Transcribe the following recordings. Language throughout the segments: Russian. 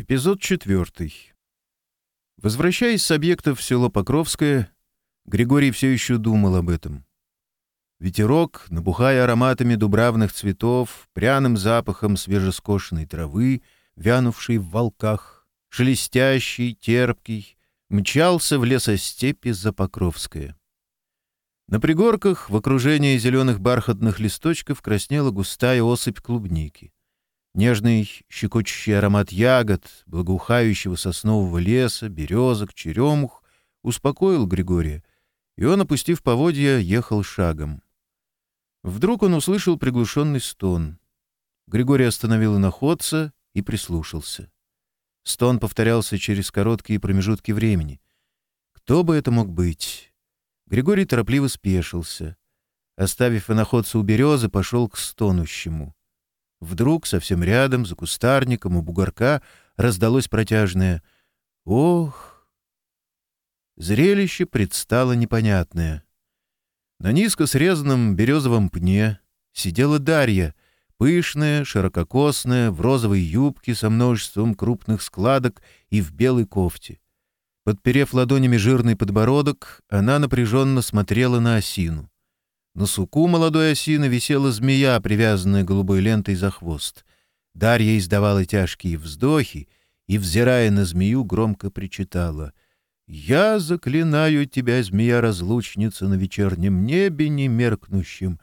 Эпизод четвертый. Возвращаясь с объекта в село Покровское, Григорий все еще думал об этом. Ветерок, набухая ароматами дубравных цветов, пряным запахом свежескошенной травы, вянувшей в волках, шелестящий, терпкий, мчался в лесостепи за Покровское. На пригорках в окружении зеленых бархатных листочков краснела густая осыпь клубники — Нежный щекочущий аромат ягод, благоухающего соснового леса, березок, черемух успокоил Григория, и он, опустив поводья, ехал шагом. Вдруг он услышал приглушенный стон. Григорий остановил находца и прислушался. Стон повторялся через короткие промежутки времени. Кто бы это мог быть? Григорий торопливо спешился. Оставив иноходца у березы, пошел к стонущему — Вдруг совсем рядом, за кустарником у бугорка, раздалось протяжное «Ох!». Зрелище предстало непонятное. На низко срезанном березовом пне сидела Дарья, пышная, ширококосная, в розовой юбке со множеством крупных складок и в белой кофте. Подперев ладонями жирный подбородок, она напряженно смотрела на осину. На суку молодой осины висела змея, привязанная голубой лентой за хвост. Дарья издавала тяжкие вздохи и, взирая на змею, громко причитала. «Я заклинаю тебя, змея-разлучница, на вечернем небе немеркнущем.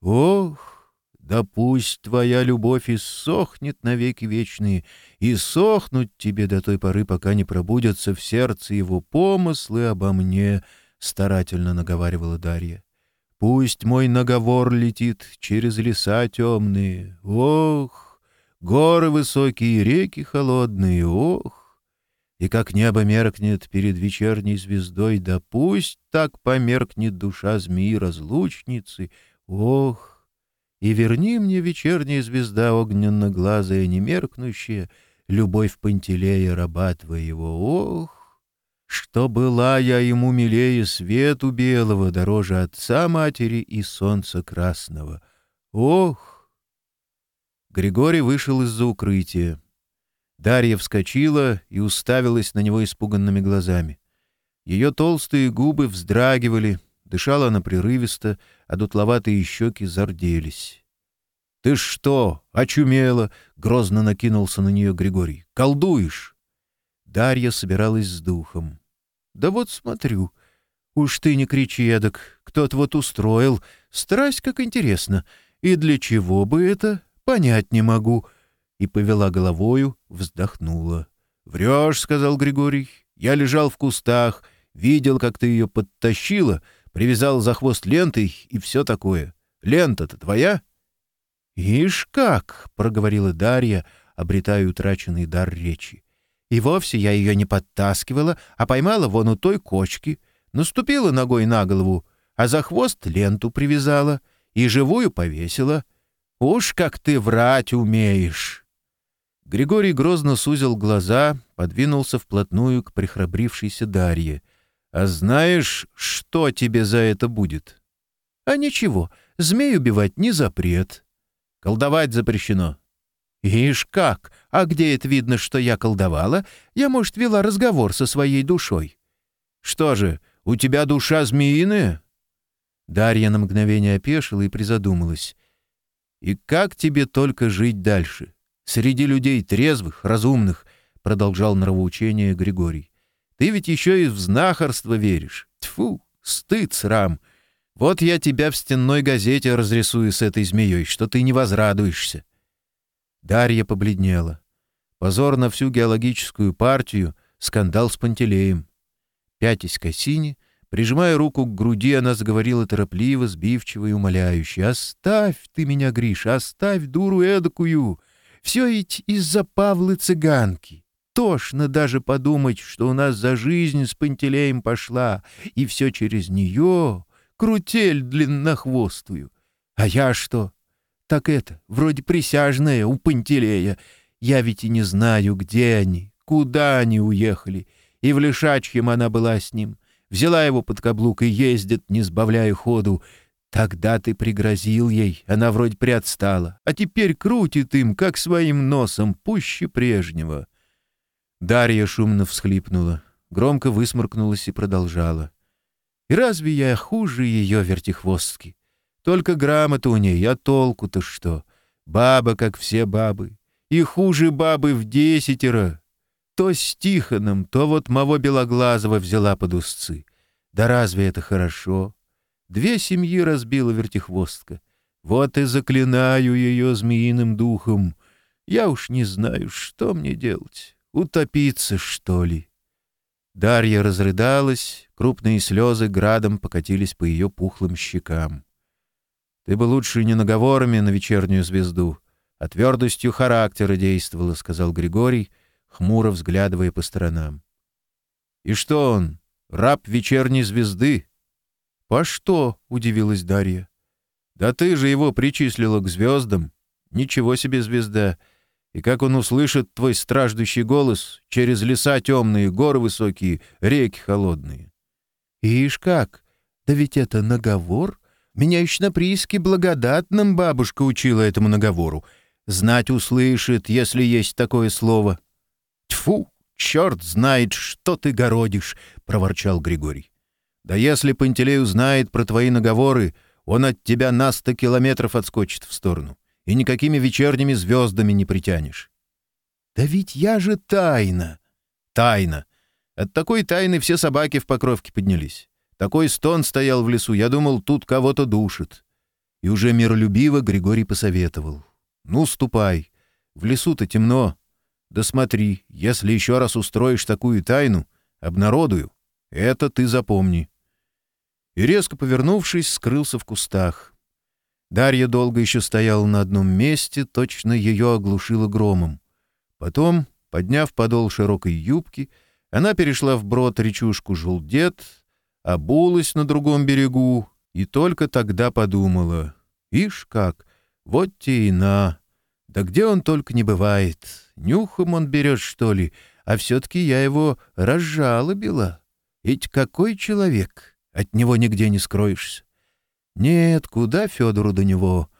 Ох, да пусть твоя любовь иссохнет навеки вечные, и сохнуть тебе до той поры, пока не пробудятся в сердце его помыслы обо мне», — старательно наговаривала Дарья. Пусть мой наговор летит через леса темные. Ох, горы высокие, реки холодные, ох! И как небо меркнет перед вечерней звездой, да пусть так померкнет душа змеи-разлучницы, ох! И верни мне вечерняя звезда огненно-глазая, немеркнущая, любовь Пантелея раба твоего, ох! что была я ему милее свету белого, дороже отца матери и солнца красного. Ох! Григорий вышел из-за укрытия. Дарья вскочила и уставилась на него испуганными глазами. Ее толстые губы вздрагивали, дышала она прерывисто, а дутловатые щеки зарделись. — Ты что, очумела? — грозно накинулся на нее Григорий. — Колдуешь? Дарья собиралась с духом. «Да вот смотрю. Уж ты не кричи эдак. Кто-то вот устроил. Страсть, как интересно. И для чего бы это? Понять не могу». И повела головою, вздохнула. «Врешь», — сказал Григорий. «Я лежал в кустах, видел, как ты ее подтащила, привязал за хвост лентой и все такое. Лента-то твоя?» «Ишь как!» — проговорила Дарья, обретая утраченный дар речи. И вовсе я ее не подтаскивала, а поймала вон у той кочки, наступила ногой на голову, а за хвост ленту привязала и живую повесила. Уж как ты врать умеешь!» Григорий грозно сузил глаза, подвинулся вплотную к прихрабрившейся Дарье. «А знаешь, что тебе за это будет?» «А ничего, змей убивать не запрет». «Колдовать запрещено», «Ишь как! А где это видно, что я колдовала? Я, может, вела разговор со своей душой». «Что же, у тебя душа змеиная?» Дарья на мгновение опешила и призадумалась. «И как тебе только жить дальше? Среди людей трезвых, разумных», — продолжал нравоучение Григорий. «Ты ведь еще и в знахарство веришь. Тьфу, стыд, срам. Вот я тебя в стенной газете разрисую с этой змеей, что ты не возрадуешься». Дарья побледнела. Позор на всю геологическую партию, скандал с Пантелеем. Пятясь к осине, прижимая руку к груди, она заговорила торопливо, сбивчиво и умоляюще. «Оставь ты меня, Гриша, оставь дуру эдакую! Все ведь из-за Павлы-цыганки!» Тошно даже подумать, что у нас за жизнь с Пантелеем пошла, и все через нее, крутель длиннохвостую. А я что? так это, вроде присяжные у Пантелея. Я ведь и не знаю, где они, куда они уехали. И в Лишачьем она была с ним. Взяла его под каблук и ездит, не сбавляя ходу. Тогда ты пригрозил ей, она вроде приотстала, а теперь крутит им, как своим носом, пуще прежнего. Дарья шумно всхлипнула, громко высморкнулась и продолжала. И разве я хуже ее вертихвостки? Только грамота у ней, а толку-то что? Баба, как все бабы. И хуже бабы в десятеро. То с Тихоном, то вот Маво белоглазого взяла под узцы. Да разве это хорошо? Две семьи разбила вертихвостка. Вот и заклинаю ее змеиным духом. Я уж не знаю, что мне делать. Утопиться, что ли? Дарья разрыдалась, крупные слезы градом покатились по ее пухлым щекам. Ты бы лучше не наговорами на вечернюю звезду, а твердостью характера действовала, — сказал Григорий, хмуро взглядывая по сторонам. — И что он, раб вечерней звезды? — По что? — удивилась Дарья. — Да ты же его причислила к звездам. Ничего себе звезда! И как он услышит твой страждущий голос через леса темные, горы высокие, реки холодные? — Ишь как! Да ведь это наговор! — меня Прийски благодатным бабушка учила этому наговору. Знать услышит, если есть такое слово. Тьфу, черт знает, что ты городишь, — проворчал Григорий. Да если Пантелей узнает про твои наговоры, он от тебя на сто километров отскочит в сторону, и никакими вечерними звездами не притянешь. Да ведь я же тайна! Тайна! От такой тайны все собаки в покровке поднялись. Такой стон стоял в лесу, я думал, тут кого-то душит. И уже миролюбиво Григорий посоветовал. «Ну, ступай. В лесу-то темно. Да смотри, если еще раз устроишь такую тайну, обнародую. Это ты запомни». И резко повернувшись, скрылся в кустах. Дарья долго еще стояла на одном месте, точно ее оглушило громом. Потом, подняв подол широкой юбки, она перешла вброд речушку Жулдет — обулась на другом берегу и только тогда подумала. Ишь как, вот те и на. Да где он только не бывает. Нюхом он берет, что ли, а все-таки я его разжалобила. Ведь какой человек, от него нигде не скроешься. Нет, куда Федору до него?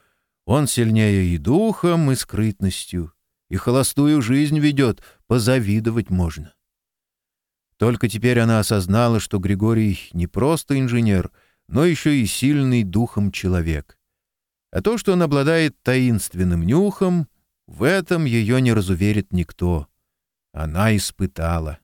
Он сильнее и духом, и скрытностью, и холостую жизнь ведет, позавидовать можно. Только теперь она осознала, что Григорий не просто инженер, но еще и сильный духом человек. А то, что он обладает таинственным нюхом, в этом ее не разуверит никто. Она испытала.